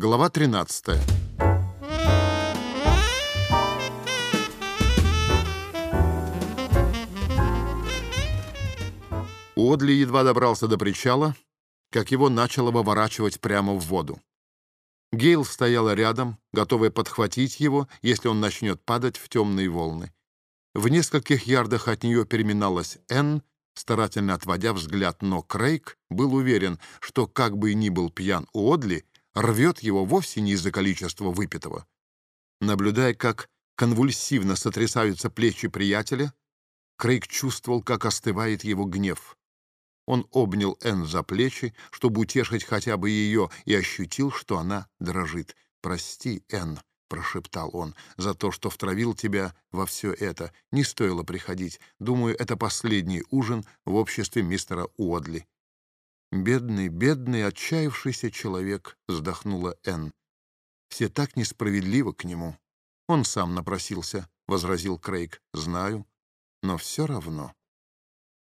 Глава 13. Уодли едва добрался до причала, как его начало выворачивать прямо в воду. Гейл стояла рядом, готовая подхватить его, если он начнет падать в темные волны. В нескольких ярдах от нее переминалась Энн, старательно отводя взгляд, но Крейг был уверен, что, как бы и ни был пьян Уодли, рвет его вовсе не из-за количества выпитого. Наблюдая, как конвульсивно сотрясаются плечи приятеля, Крейг чувствовал, как остывает его гнев. Он обнял Энн за плечи, чтобы утешить хотя бы ее, и ощутил, что она дрожит. «Прости, Энн», — прошептал он, — «за то, что втравил тебя во все это. Не стоило приходить. Думаю, это последний ужин в обществе мистера Уодли». «Бедный, бедный, отчаявшийся человек», — вздохнула Энн. «Все так несправедливо к нему». «Он сам напросился», — возразил Крейг. «Знаю, но все равно».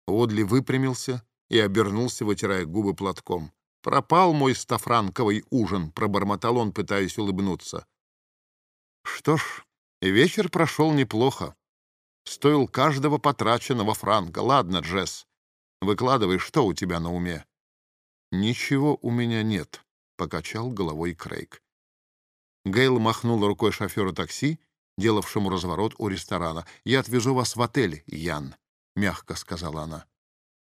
Одли выпрямился и обернулся, вытирая губы платком. «Пропал мой стафранковый ужин», — пробормотал он, пытаясь улыбнуться. «Что ж, вечер прошел неплохо. Стоил каждого потраченного франка. Ладно, Джесс, выкладывай, что у тебя на уме?» «Ничего у меня нет», — покачал головой Крейг. Гейл махнул рукой шоферу такси, делавшему разворот у ресторана. «Я отвезу вас в отель, Ян», — мягко сказала она.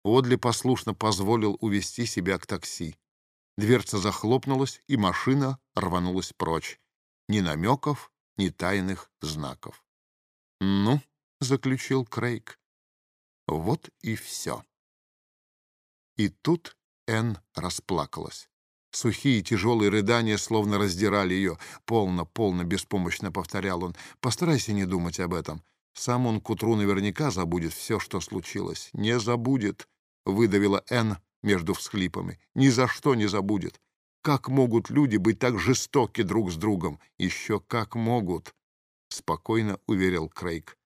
Одли послушно позволил увести себя к такси. Дверца захлопнулась, и машина рванулась прочь. Ни намеков, ни тайных знаков. «Ну», — заключил Крейг, — «вот и все». И тут Энн расплакалась. Сухие тяжелые рыдания словно раздирали ее. «Полно, полно», — беспомощно повторял он. «Постарайся не думать об этом. Сам он к утру наверняка забудет все, что случилось». «Не забудет», — выдавила Энн между всхлипами. «Ни за что не забудет. Как могут люди быть так жестоки друг с другом? Еще как могут», — спокойно уверил Крейг.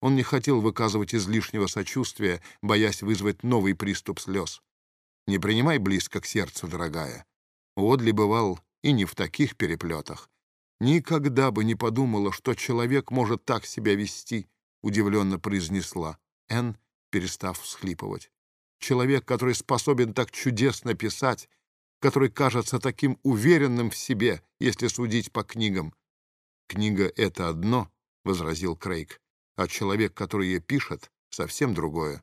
Он не хотел выказывать излишнего сочувствия, боясь вызвать новый приступ слез. Не принимай близко к сердцу, дорогая. Одли бывал и не в таких переплетах. Никогда бы не подумала, что человек может так себя вести, удивленно произнесла Энн, перестав всхлипывать. Человек, который способен так чудесно писать, который кажется таким уверенным в себе, если судить по книгам. «Книга — это одно», — возразил Крейг, «а человек, который ее пишет, совсем другое.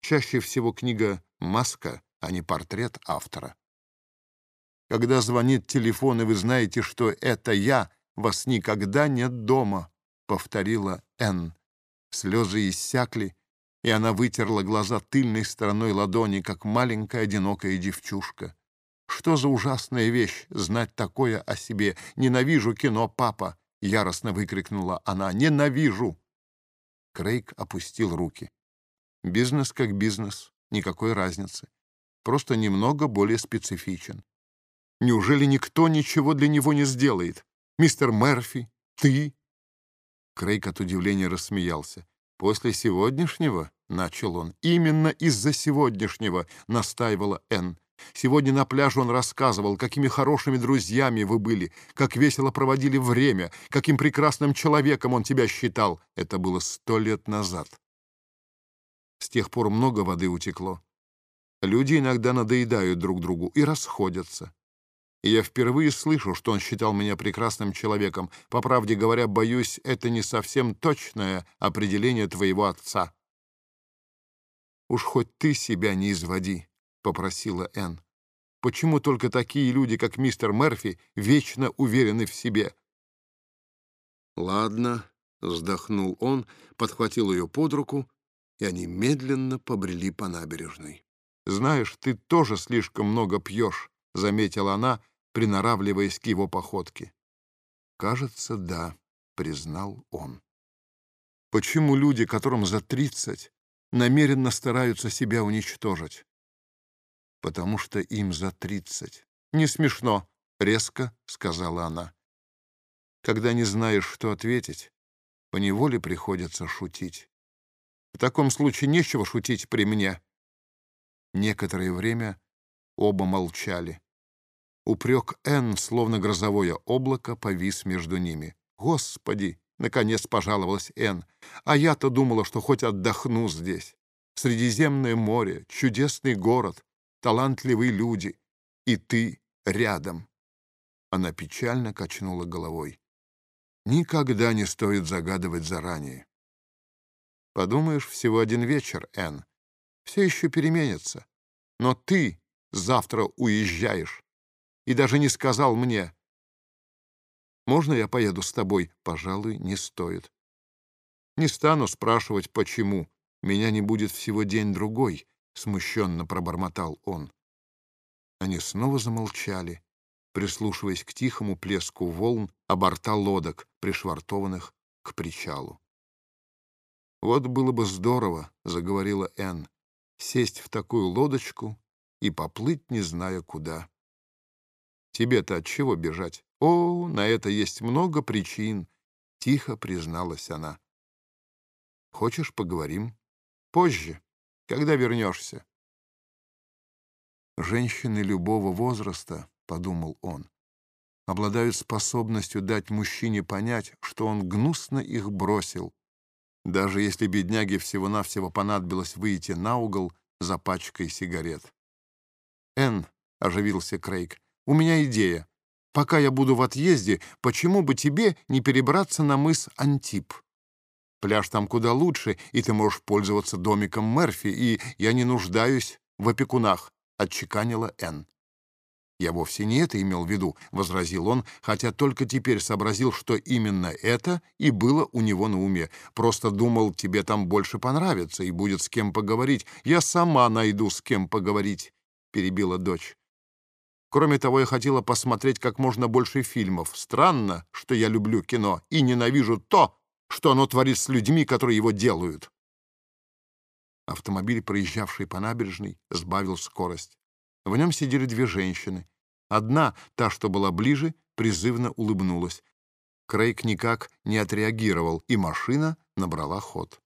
Чаще всего книга — маска, а не портрет автора. Когда звонит телефон, и вы знаете, что это я, вас никогда нет дома, — повторила Энн. Слезы иссякли, и она вытерла глаза тыльной стороной ладони, как маленькая одинокая девчушка. Что за ужасная вещь — знать такое о себе? Ненавижу кино, папа! — яростно выкрикнула она. Ненавижу! Крейг опустил руки. Бизнес как бизнес, никакой разницы просто немного более специфичен. Неужели никто ничего для него не сделает? Мистер Мерфи? Ты?» Крейг от удивления рассмеялся. «После сегодняшнего?» — начал он. «Именно из-за сегодняшнего!» — настаивала Энн. Сегодня на пляже он рассказывал, какими хорошими друзьями вы были, как весело проводили время, каким прекрасным человеком он тебя считал. Это было сто лет назад. С тех пор много воды утекло. Люди иногда надоедают друг другу и расходятся. И я впервые слышу, что он считал меня прекрасным человеком. По правде говоря, боюсь, это не совсем точное определение твоего отца. «Уж хоть ты себя не изводи», — попросила Энн. «Почему только такие люди, как мистер Мерфи, вечно уверены в себе?» «Ладно», — вздохнул он, подхватил ее под руку, и они медленно побрели по набережной. «Знаешь, ты тоже слишком много пьешь», — заметила она, приноравливаясь к его походке. «Кажется, да», — признал он. «Почему люди, которым за тридцать, намеренно стараются себя уничтожить?» «Потому что им за тридцать». «Не смешно», — резко сказала она. «Когда не знаешь, что ответить, поневоле приходится шутить. В таком случае нечего шутить при мне». Некоторое время оба молчали. Упрек Энн, словно грозовое облако, повис между ними. «Господи!» — наконец пожаловалась Энн. «А я-то думала, что хоть отдохну здесь. Средиземное море, чудесный город, талантливые люди. И ты рядом». Она печально качнула головой. «Никогда не стоит загадывать заранее. Подумаешь, всего один вечер, Энн. Все еще переменится. Но ты завтра уезжаешь. И даже не сказал мне. Можно я поеду с тобой? Пожалуй, не стоит. Не стану спрашивать, почему. Меня не будет всего день-другой, смущенно пробормотал он. Они снова замолчали, прислушиваясь к тихому плеску волн о борта лодок, пришвартованных к причалу. «Вот было бы здорово», — заговорила Энн, — «сесть в такую лодочку и поплыть, не зная куда». «Тебе-то от чего бежать?» «О, на это есть много причин», — тихо призналась она. «Хочешь, поговорим? Позже, когда вернешься». «Женщины любого возраста», — подумал он, — обладают способностью дать мужчине понять, что он гнусно их бросил, даже если бедняге всего-навсего понадобилось выйти на угол за пачкой сигарет. «Энн», — оживился Крейг, — «у меня идея. Пока я буду в отъезде, почему бы тебе не перебраться на мыс Антип? Пляж там куда лучше, и ты можешь пользоваться домиком Мерфи, и я не нуждаюсь в опекунах», — отчеканила Энн. «Я вовсе не это имел в виду», — возразил он, хотя только теперь сообразил, что именно это и было у него на уме. «Просто думал, тебе там больше понравится и будет с кем поговорить. Я сама найду с кем поговорить», — перебила дочь. «Кроме того, я хотела посмотреть как можно больше фильмов. Странно, что я люблю кино и ненавижу то, что оно творит с людьми, которые его делают». Автомобиль, проезжавший по набережной, сбавил скорость. В нем сидели две женщины. Одна, та, что была ближе, призывно улыбнулась. Крейг никак не отреагировал, и машина набрала ход.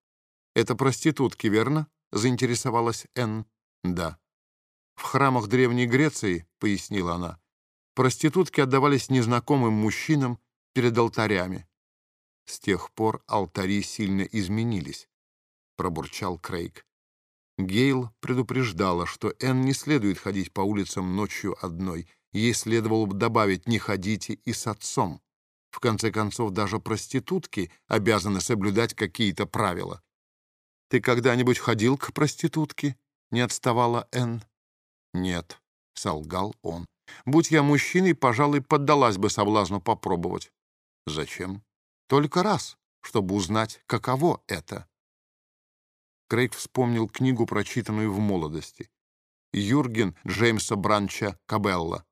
«Это проститутки, верно?» — заинтересовалась Энн. «Да». «В храмах Древней Греции», — пояснила она, проститутки отдавались незнакомым мужчинам перед алтарями. «С тех пор алтари сильно изменились», — пробурчал Крейг. Гейл предупреждала, что Энн не следует ходить по улицам ночью одной. Ей следовало бы добавить «не ходите и с отцом». В конце концов, даже проститутки обязаны соблюдать какие-то правила. «Ты когда-нибудь ходил к проститутке?» — не отставала Энн. «Нет», — солгал он. «Будь я мужчиной, пожалуй, поддалась бы соблазну попробовать». «Зачем?» «Только раз, чтобы узнать, каково это». Крейг вспомнил книгу, прочитанную в молодости. «Юрген» Джеймса Бранча Кабелла.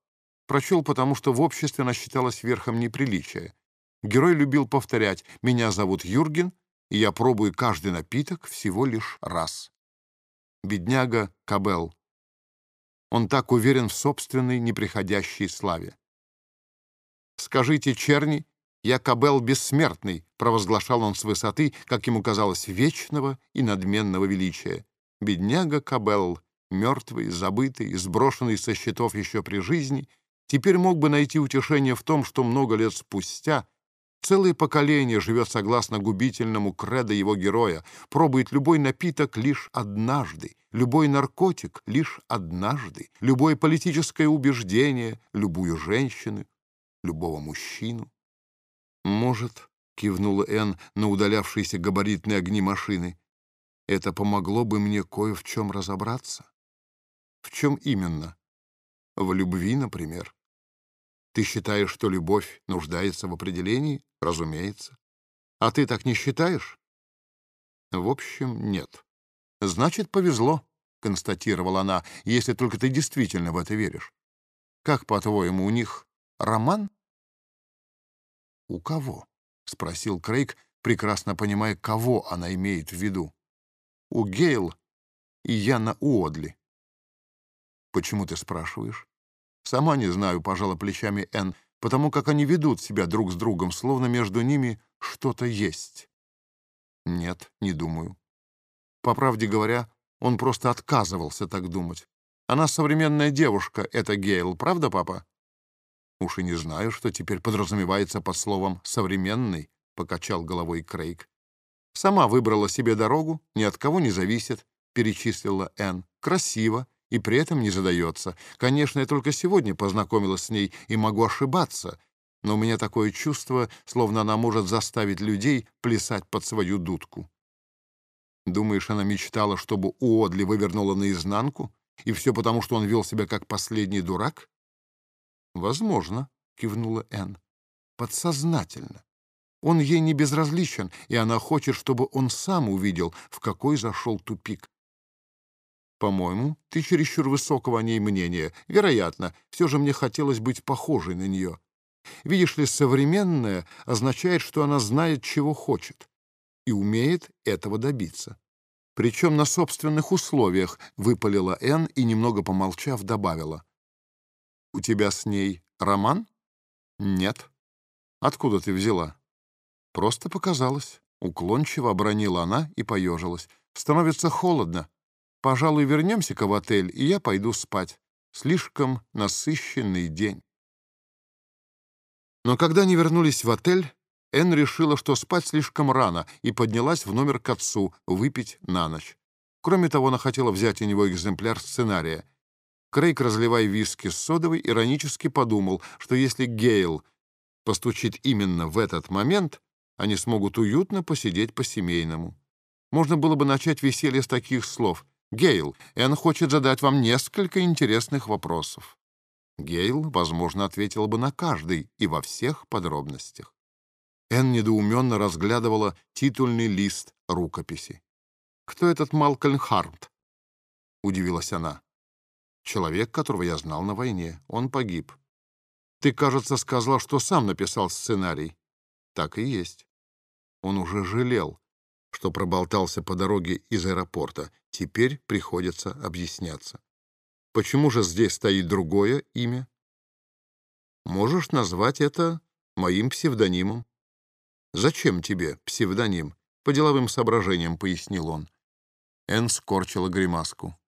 Прочел, потому что в обществе она считалась верхом неприличия. Герой любил повторять «Меня зовут Юрген, и я пробую каждый напиток всего лишь раз». Бедняга Кабел. Он так уверен в собственной неприходящей славе. «Скажите, черни, «Я Кабел бессмертный», — провозглашал он с высоты, как ему казалось, вечного и надменного величия. Бедняга Кабел, мертвый, забытый, сброшенный со счетов еще при жизни, теперь мог бы найти утешение в том, что много лет спустя целое поколение живет согласно губительному кредо его героя, пробует любой напиток лишь однажды, любой наркотик лишь однажды, любое политическое убеждение, любую женщину, любого мужчину. «Может», — кивнула Энн на удалявшиеся габаритные огни машины, «это помогло бы мне кое в чем разобраться». «В чем именно?» «В любви, например». «Ты считаешь, что любовь нуждается в определении?» «Разумеется». «А ты так не считаешь?» «В общем, нет». «Значит, повезло», — констатировала она, «если только ты действительно в это веришь. Как, по-твоему, у них роман?» «У кого?» — спросил Крейг, прекрасно понимая, кого она имеет в виду. «У Гейл и Яна Уодли». «Почему ты спрашиваешь?» «Сама не знаю», — пожала плечами Энн, «потому как они ведут себя друг с другом, словно между ними что-то есть». «Нет, не думаю». По правде говоря, он просто отказывался так думать. Она современная девушка, это Гейл, правда, папа? «Уж и не знаю, что теперь подразумевается под словом «современный», — покачал головой Крейг. «Сама выбрала себе дорогу, ни от кого не зависит», — перечислила Энн. «Красиво и при этом не задается. Конечно, я только сегодня познакомилась с ней и могу ошибаться, но у меня такое чувство, словно она может заставить людей плясать под свою дудку». «Думаешь, она мечтала, чтобы Уодли вывернула наизнанку?» И все потому, что он вел себя как последний дурак? Возможно, кивнула Энн. Подсознательно. Он ей не безразличен, и она хочет, чтобы он сам увидел, в какой зашел тупик. По-моему, ты чересчур высокого о ней мнения. Вероятно, все же мне хотелось быть похожей на нее. Видишь ли, современная означает, что она знает, чего хочет, и умеет этого добиться. Причем на собственных условиях, выпалила Энн и, немного помолчав, добавила. «У тебя с ней роман?» «Нет». «Откуда ты взяла?» «Просто показалось». Уклончиво обронила она и поежилась. «Становится холодно. Пожалуй, вернемся-ка в отель, и я пойду спать. Слишком насыщенный день». Но когда они вернулись в отель, Энн решила, что спать слишком рано, и поднялась в номер к отцу выпить на ночь. Кроме того, она хотела взять у него экземпляр сценария. Крейг, разливая виски с содовой, иронически подумал, что если Гейл постучит именно в этот момент, они смогут уютно посидеть по-семейному. Можно было бы начать веселье с таких слов. «Гейл, Энн хочет задать вам несколько интересных вопросов». Гейл, возможно, ответил бы на каждый и во всех подробностях. Энн недоуменно разглядывала титульный лист рукописи. «Кто этот Малкольм Харт?» — удивилась она. «Человек, которого я знал на войне. Он погиб. Ты, кажется, сказал, что сам написал сценарий». «Так и есть. Он уже жалел, что проболтался по дороге из аэропорта. Теперь приходится объясняться. Почему же здесь стоит другое имя? Можешь назвать это моим псевдонимом. «Зачем тебе псевдоним?» «По деловым соображениям», — пояснил он. Энн скорчила гримаску.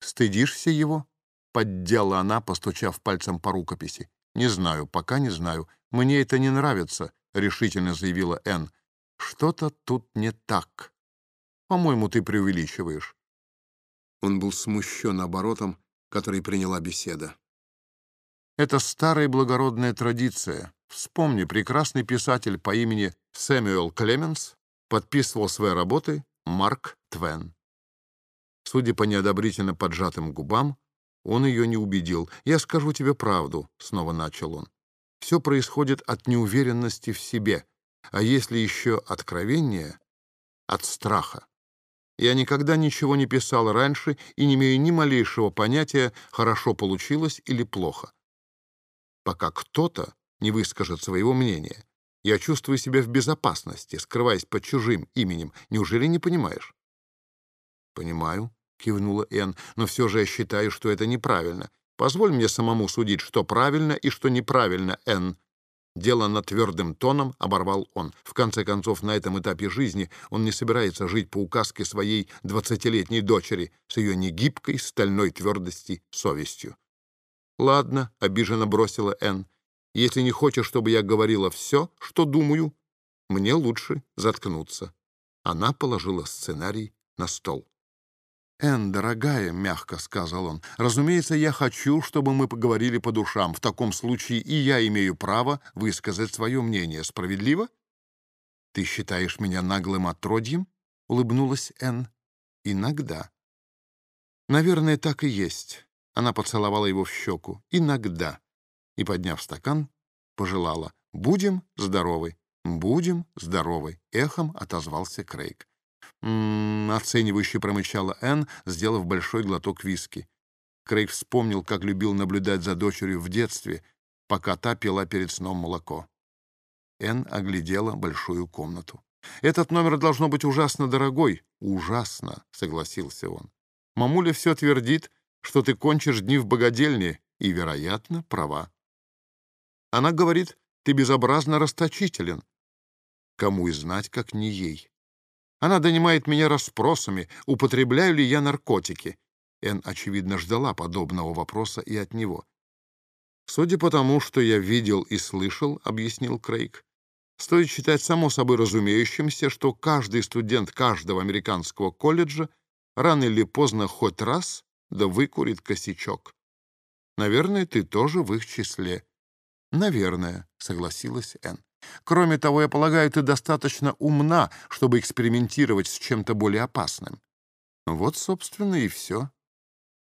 «Стыдишься его?» — поддела она, постучав пальцем по рукописи. «Не знаю, пока не знаю. Мне это не нравится», — решительно заявила Энн. «Что-то тут не так. По-моему, ты преувеличиваешь». Он был смущен оборотом, который приняла беседа. «Это старая благородная традиция. Вспомни, прекрасный писатель по имени Сэмюэл Клеменс подписывал свои работы Марк Твен. Судя по неодобрительно поджатым губам, он ее не убедил. «Я скажу тебе правду», — снова начал он. «Все происходит от неуверенности в себе, а если еще откровение — от страха. Я никогда ничего не писал раньше и не имею ни малейшего понятия, хорошо получилось или плохо. Пока кто-то не выскажет своего мнения. Я чувствую себя в безопасности, скрываясь под чужим именем. Неужели не понимаешь?» «Понимаю», — кивнула Энн, «но все же я считаю, что это неправильно. Позволь мне самому судить, что правильно и что неправильно, Энн». Дело над твердым тоном оборвал он. В конце концов, на этом этапе жизни он не собирается жить по указке своей двадцатилетней дочери с ее негибкой стальной твердости совестью. «Ладно», — обиженно бросила Энн, если не хочешь, чтобы я говорила все, что думаю, мне лучше заткнуться». Она положила сценарий на стол. «Энн, дорогая», — мягко сказал он, — «разумеется, я хочу, чтобы мы поговорили по душам. В таком случае и я имею право высказать свое мнение. Справедливо?» «Ты считаешь меня наглым отродьем?» — улыбнулась Энн. «Иногда». «Наверное, так и есть». Она поцеловала его в щеку. «Иногда» и, подняв стакан, пожелала «Будем здоровы, будем здоровы», — эхом отозвался Крейг. Оценивающе промычала Энн, сделав большой глоток виски. Крейг вспомнил, как любил наблюдать за дочерью в детстве, пока та пила перед сном молоко. Энн оглядела большую комнату. «Этот номер должно быть ужасно дорогой». «Ужасно», — согласился он. «Мамуля все твердит, что ты кончишь дни в богадельне, и, вероятно, права. Она говорит, ты безобразно расточителен. Кому и знать, как не ей. Она донимает меня расспросами, употребляю ли я наркотики. Эн, очевидно, ждала подобного вопроса и от него. «Судя по тому, что я видел и слышал», — объяснил Крейг, «стоит считать само собой разумеющимся, что каждый студент каждого американского колледжа рано или поздно хоть раз да выкурит косячок. Наверное, ты тоже в их числе». «Наверное», — согласилась Энн. «Кроме того, я полагаю, ты достаточно умна, чтобы экспериментировать с чем-то более опасным». Вот, собственно, и все.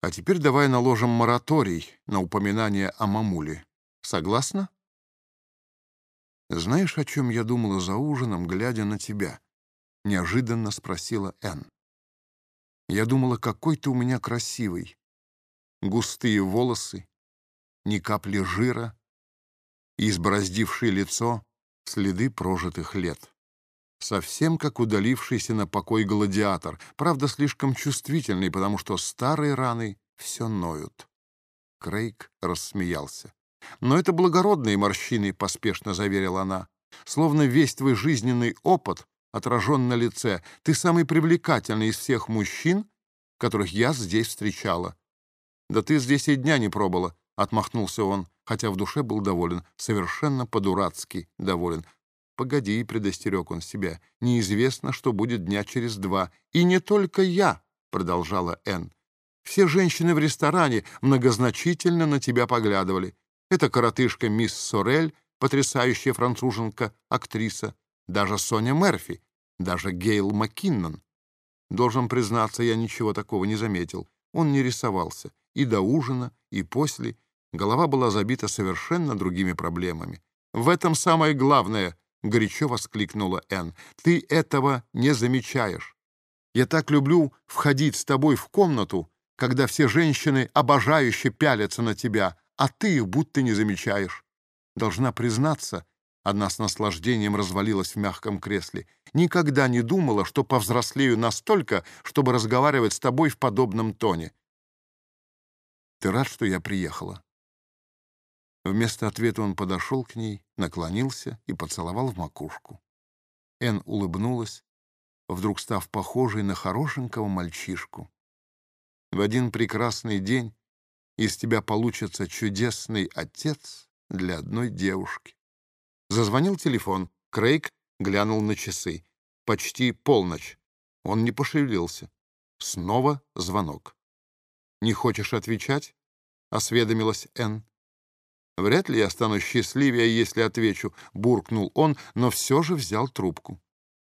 А теперь давай наложим мораторий на упоминание о мамуле. Согласна? Знаешь, о чем я думала за ужином, глядя на тебя? Неожиданно спросила Энн. Я думала, какой ты у меня красивый. Густые волосы, ни капли жира, избороздившее лицо следы прожитых лет совсем как удалившийся на покой гладиатор, правда, слишком чувствительный, потому что старые раны все ноют. Крейг рассмеялся. «Но это благородные морщины», — поспешно заверила она. «Словно весь твой жизненный опыт отражен на лице. Ты самый привлекательный из всех мужчин, которых я здесь встречала». «Да ты здесь и дня не пробыла», — отмахнулся он, хотя в душе был доволен, совершенно по-дурацки доволен. «Погоди», — предостерег он себя, — «неизвестно, что будет дня через два. И не только я», — продолжала Энн. «Все женщины в ресторане многозначительно на тебя поглядывали. Это коротышка мисс Сорель, потрясающая француженка, актриса, даже Соня Мерфи, даже Гейл Маккиннон. Должен признаться, я ничего такого не заметил. Он не рисовался. И до ужина, и после. Голова была забита совершенно другими проблемами. В этом самое главное —— горячо воскликнула Энн. «Ты этого не замечаешь. Я так люблю входить с тобой в комнату, когда все женщины обожающе пялятся на тебя, а ты их будто не замечаешь. Должна признаться, она с наслаждением развалилась в мягком кресле, никогда не думала, что повзрослею настолько, чтобы разговаривать с тобой в подобном тоне. Ты рад, что я приехала?» Вместо ответа он подошел к ней, наклонился и поцеловал в макушку. Эн улыбнулась, вдруг став похожей на хорошенького мальчишку. В один прекрасный день из тебя получится чудесный отец для одной девушки. Зазвонил телефон. Крейг глянул на часы. Почти полночь. Он не пошевелился. Снова звонок. «Не хочешь отвечать?» — осведомилась Энн. «Вряд ли я стану счастливее, если отвечу», — буркнул он, но все же взял трубку.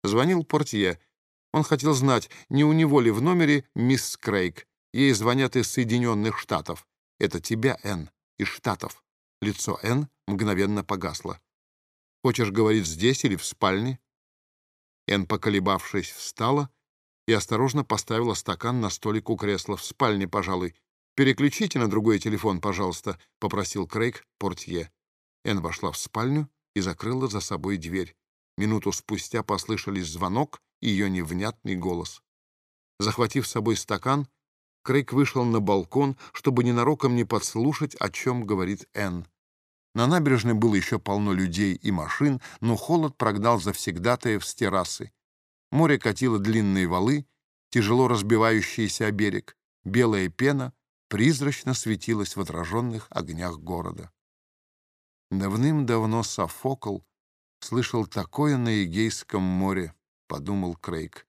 Звонил портье. Он хотел знать, не у него ли в номере мисс Крейг. Ей звонят из Соединенных Штатов. «Это тебя, Энн, из Штатов». Лицо Энн мгновенно погасло. «Хочешь говорить здесь или в спальне?» Энн, поколебавшись, встала и осторожно поставила стакан на столик у кресла. «В спальне, пожалуй. «Переключите на другой телефон, пожалуйста», — попросил Крейг портье. Энн вошла в спальню и закрыла за собой дверь. Минуту спустя послышались звонок и ее невнятный голос. Захватив с собой стакан, Крейг вышел на балкон, чтобы ненароком не подслушать, о чем говорит Энн. На набережной было еще полно людей и машин, но холод прогнал завсегдатаев с террасы. Море катило длинные валы, тяжело разбивающиеся о берег. Белая пена призрачно светилась в отраженных огнях города. Давным-давно Софокл слышал такое на Эгейском море, подумал Крейг.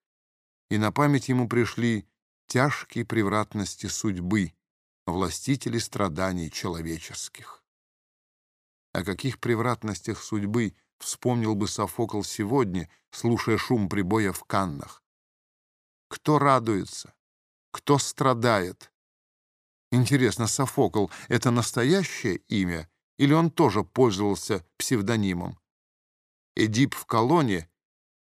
И на память ему пришли тяжкие превратности судьбы, властители страданий человеческих. О каких превратностях судьбы вспомнил бы Софокл сегодня, слушая шум прибоя в Каннах? Кто радуется? Кто страдает? Интересно, Софокл — это настоящее имя, или он тоже пользовался псевдонимом? Эдип в колонне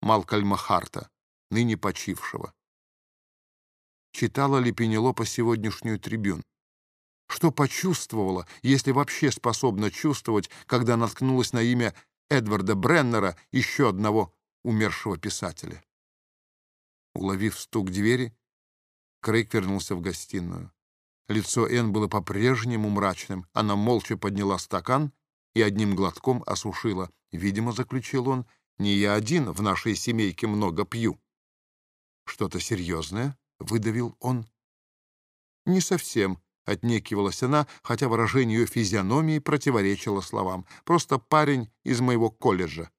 Малкольма Харта, ныне почившего. Читала ли Пенелопа сегодняшнюю трибюн? Что почувствовала, если вообще способна чувствовать, когда наткнулась на имя Эдварда Бреннера, еще одного умершего писателя? Уловив стук двери, Крейг вернулся в гостиную. Лицо Энн было по-прежнему мрачным. Она молча подняла стакан и одним глотком осушила. Видимо, заключил он, не я один в нашей семейке много пью. «Что-то серьезное?» — выдавил он. «Не совсем», — Отнекивалась она, хотя выражение ее физиономии противоречило словам. «Просто парень из моего колледжа».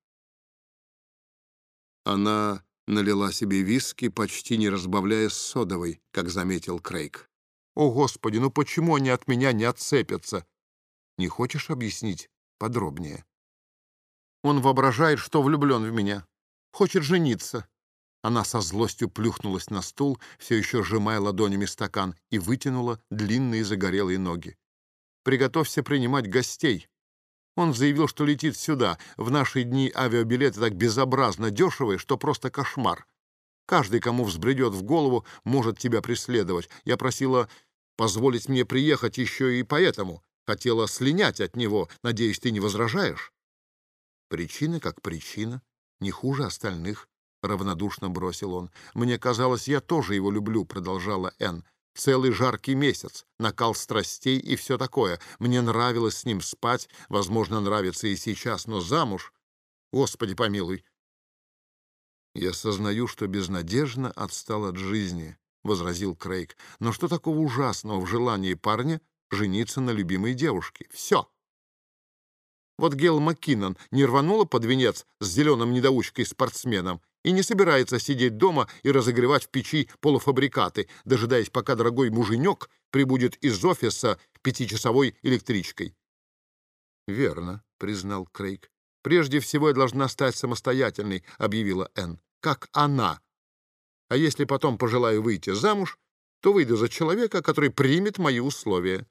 Она налила себе виски, почти не разбавляя с содовой, как заметил Крейг. «О, Господи, ну почему они от меня не отцепятся?» «Не хочешь объяснить подробнее?» «Он воображает, что влюблен в меня. Хочет жениться». Она со злостью плюхнулась на стул, все еще сжимая ладонями стакан, и вытянула длинные загорелые ноги. «Приготовься принимать гостей», он заявил, что летит сюда. В наши дни авиабилеты так безобразно дешевые, что просто кошмар. Каждый, кому взбредет в голову, может тебя преследовать. Я просила позволить мне приехать еще и поэтому. Хотела слинять от него. Надеюсь, ты не возражаешь? Причина как причина. Не хуже остальных. Равнодушно бросил он. «Мне казалось, я тоже его люблю», — продолжала Энн. Целый жаркий месяц, накал страстей и все такое. Мне нравилось с ним спать, возможно, нравится и сейчас, но замуж... Господи помилуй! Я сознаю, что безнадежно отстал от жизни, — возразил Крейг. Но что такого ужасного в желании парня жениться на любимой девушке? Все. Вот Гел Маккинон не рванула под венец с зеленым недоучкой-спортсменом и не собирается сидеть дома и разогревать в печи полуфабрикаты, дожидаясь, пока дорогой муженек прибудет из офиса пятичасовой электричкой. «Верно», — признал Крейг. «Прежде всего я должна стать самостоятельной», — объявила Энн. «Как она. А если потом пожелаю выйти замуж, то выйду за человека, который примет мои условия».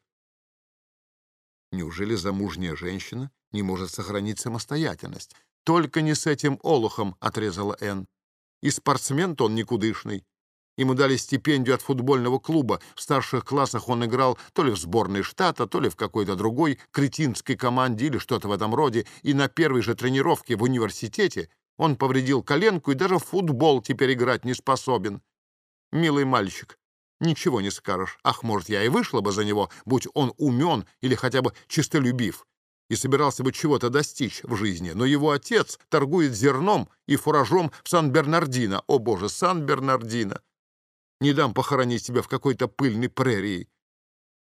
Неужели замужняя женщина не может сохранить самостоятельность? «Только не с этим олухом», — отрезала Энн. «И спортсмен-то он никудышный. Ему дали стипендию от футбольного клуба. В старших классах он играл то ли в сборной штата, то ли в какой-то другой кретинской команде или что-то в этом роде. И на первой же тренировке в университете он повредил коленку и даже в футбол теперь играть не способен. Милый мальчик, ничего не скажешь. Ах, может, я и вышла бы за него, будь он умен или хотя бы чистолюбив и собирался бы чего-то достичь в жизни, но его отец торгует зерном и фуражом в Сан-Бернардино. О, боже, Сан-Бернардино! Не дам похоронить себя в какой-то пыльной прерии.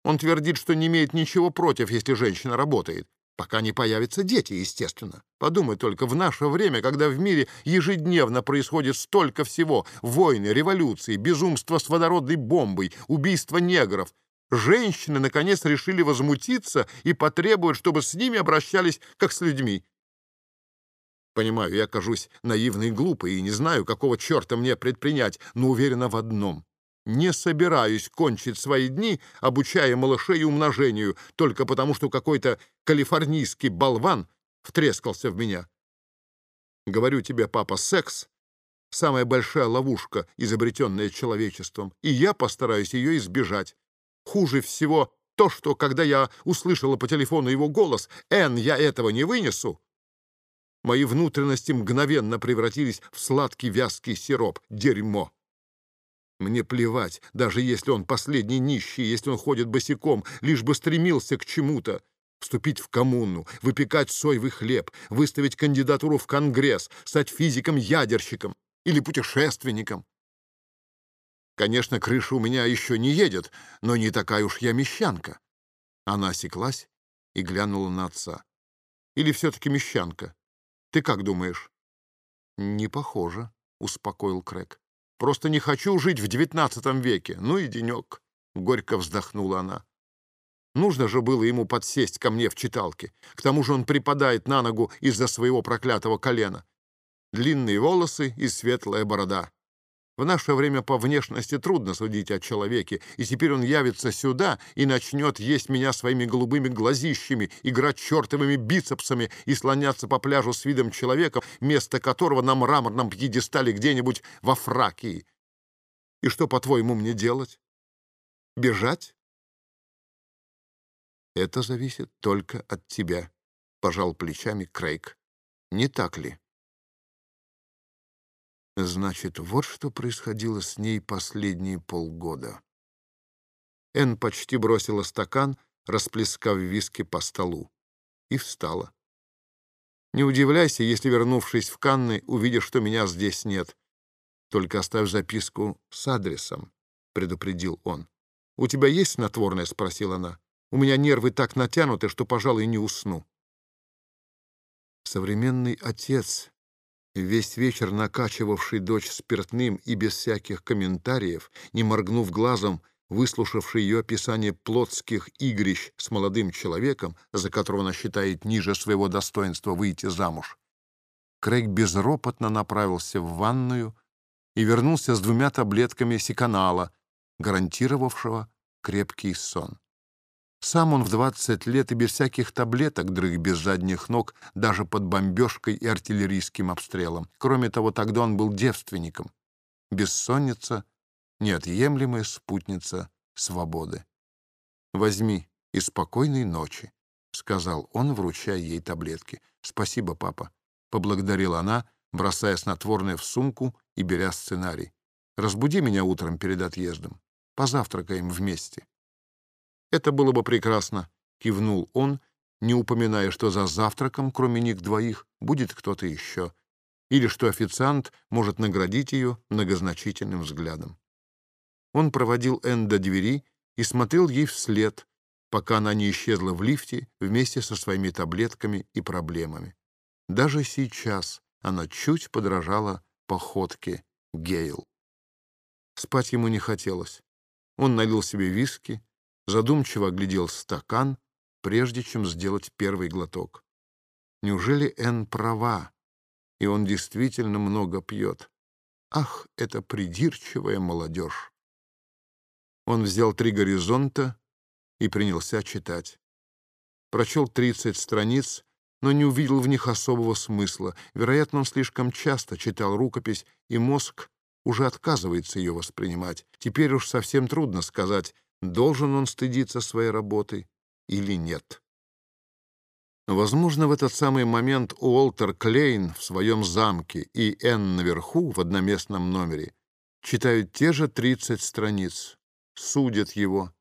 Он твердит, что не имеет ничего против, если женщина работает. Пока не появятся дети, естественно. Подумай только, в наше время, когда в мире ежедневно происходит столько всего — войны, революции, безумство с водородной бомбой, убийство негров, женщины, наконец, решили возмутиться и потребуют, чтобы с ними обращались как с людьми. Понимаю, я кажусь наивной и глупой, и не знаю, какого черта мне предпринять, но уверена в одном. Не собираюсь кончить свои дни, обучая малышей умножению, только потому, что какой-то калифорнийский болван втрескался в меня. Говорю тебе, папа, секс — самая большая ловушка, изобретенная человечеством, и я постараюсь ее избежать. Хуже всего то, что, когда я услышала по телефону его голос «Энн, я этого не вынесу», мои внутренности мгновенно превратились в сладкий вязкий сироп. Дерьмо. Мне плевать, даже если он последний нищий, если он ходит босиком, лишь бы стремился к чему-то. Вступить в коммуну, выпекать соевый хлеб, выставить кандидатуру в Конгресс, стать физиком-ядерщиком или путешественником. Конечно, крыша у меня еще не едет, но не такая уж я мещанка. Она осеклась и глянула на отца. Или все-таки мещанка? Ты как думаешь? Не похоже, успокоил Крэг. Просто не хочу жить в девятнадцатом веке. Ну и денек. Горько вздохнула она. Нужно же было ему подсесть ко мне в читалке. К тому же он припадает на ногу из-за своего проклятого колена. Длинные волосы и светлая борода. В наше время по внешности трудно судить о человеке, и теперь он явится сюда и начнет есть меня своими голубыми глазищами, играть чертовыми бицепсами и слоняться по пляжу с видом человека, место которого на мраморном пьедестале где-нибудь во Фракии. И что, по-твоему, мне делать? Бежать? Это зависит только от тебя, — пожал плечами Крейг. Не так ли? Значит, вот что происходило с ней последние полгода. Энн почти бросила стакан, расплескав виски по столу, и встала. «Не удивляйся, если, вернувшись в Канны, увидишь, что меня здесь нет. Только оставь записку с адресом», — предупредил он. «У тебя есть снотворное?» — спросила она. «У меня нервы так натянуты, что, пожалуй, не усну». Современный отец, весь вечер накачивавший дочь спиртным и без всяких комментариев, не моргнув глазом, выслушавший ее описание плотских игрищ с молодым человеком, за которого она считает ниже своего достоинства выйти замуж, Крейг безропотно направился в ванную и вернулся с двумя таблетками сиканала, гарантировавшего крепкий сон. Сам он в 20 лет и без всяких таблеток дрых без задних ног, даже под бомбежкой и артиллерийским обстрелом. Кроме того, тогда он был девственником. Бессонница — неотъемлемая спутница свободы. «Возьми и спокойной ночи», — сказал он, вручая ей таблетки. «Спасибо, папа», — поблагодарила она, бросая снотворное в сумку и беря сценарий. «Разбуди меня утром перед отъездом. Позавтракаем вместе». «Это было бы прекрасно», — кивнул он, не упоминая, что за завтраком, кроме них двоих, будет кто-то еще, или что официант может наградить ее многозначительным взглядом. Он проводил Энн до двери и смотрел ей вслед, пока она не исчезла в лифте вместе со своими таблетками и проблемами. Даже сейчас она чуть подражала походке Гейл. Спать ему не хотелось. Он налил себе виски, задумчиво оглядел стакан, прежде чем сделать первый глоток. Неужели Энн права, и он действительно много пьет? Ах, это придирчивая молодежь! Он взял три горизонта и принялся читать. Прочел 30 страниц, но не увидел в них особого смысла. Вероятно, он слишком часто читал рукопись, и мозг уже отказывается ее воспринимать. Теперь уж совсем трудно сказать, должен он стыдиться своей работы или нет. Возможно, в этот самый момент Уолтер Клейн в своем замке и Энн наверху в одноместном номере читают те же 30 страниц, судят его.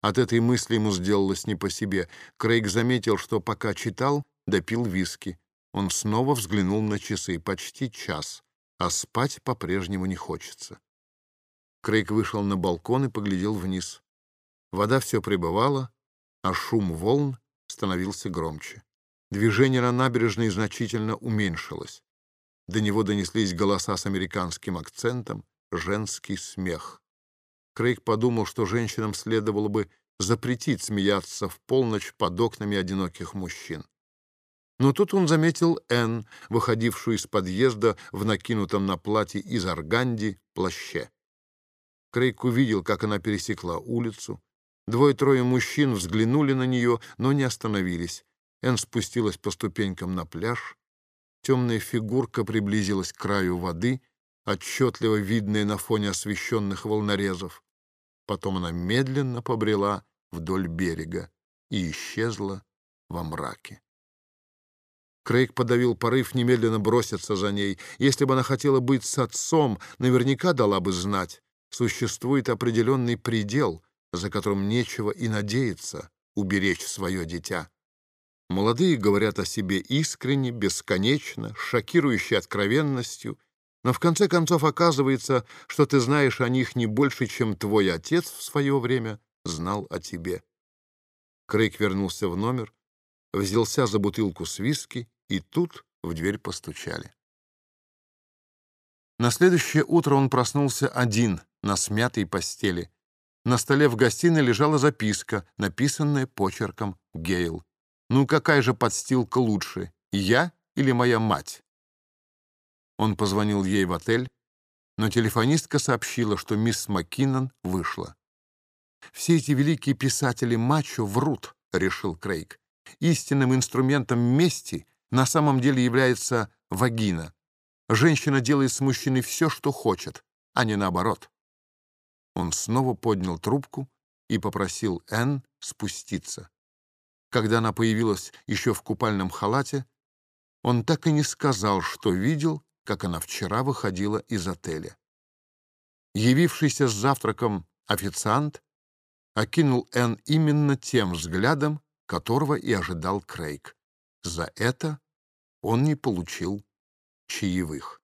От этой мысли ему сделалось не по себе. Крейг заметил, что пока читал, допил виски. Он снова взглянул на часы. Почти час, а спать по-прежнему не хочется. Крейг вышел на балкон и поглядел вниз. Вода все прибывала, а шум волн становился громче. Движение на набережной значительно уменьшилось. До него донеслись голоса с американским акцентом, женский смех. Крейг подумал, что женщинам следовало бы запретить смеяться в полночь под окнами одиноких мужчин. Но тут он заметил Энн, выходившую из подъезда в накинутом на платье из арганди плаще. Крейг увидел, как она пересекла улицу, Двое-трое мужчин взглянули на нее, но не остановились. Энн спустилась по ступенькам на пляж. Темная фигурка приблизилась к краю воды, отчетливо видная на фоне освещенных волнорезов. Потом она медленно побрела вдоль берега и исчезла во мраке. Крейг подавил порыв немедленно броситься за ней. Если бы она хотела быть с отцом, наверняка дала бы знать. Существует определенный предел — за которым нечего и надеяться уберечь свое дитя. Молодые говорят о себе искренне, бесконечно, шокирующей откровенностью, но в конце концов оказывается, что ты знаешь о них не больше, чем твой отец в свое время знал о тебе. Крейг вернулся в номер, взялся за бутылку с виски, и тут в дверь постучали. На следующее утро он проснулся один на смятой постели. На столе в гостиной лежала записка, написанная почерком Гейл. «Ну какая же подстилка лучше, я или моя мать?» Он позвонил ей в отель, но телефонистка сообщила, что мисс Маккинон вышла. «Все эти великие писатели мачо врут», — решил Крейг. «Истинным инструментом мести на самом деле является вагина. Женщина делает с мужчиной все, что хочет, а не наоборот». Он снова поднял трубку и попросил Энн спуститься. Когда она появилась еще в купальном халате, он так и не сказал, что видел, как она вчера выходила из отеля. Явившийся с завтраком официант окинул Энн именно тем взглядом, которого и ожидал Крейг. За это он не получил чаевых.